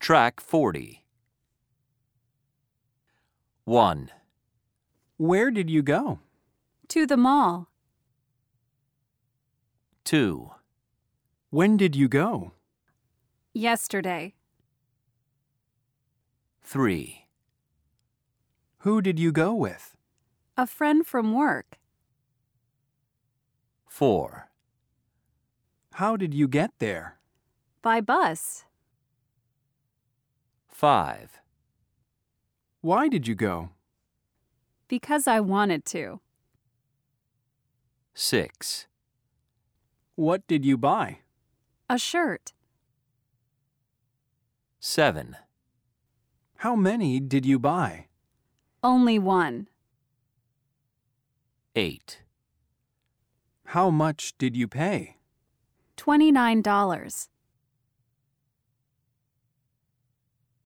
Track 40. 1, Where did you go? To the mall. 2, When did you go? Yesterday. 3, Who did you go with? A friend from work. 4, How did you get there? By bus. 5, Why did you go? Because I wanted to. 6, What did you buy? A shirt. 7, How many did you buy? Only one. 8, How much did you pay? $29.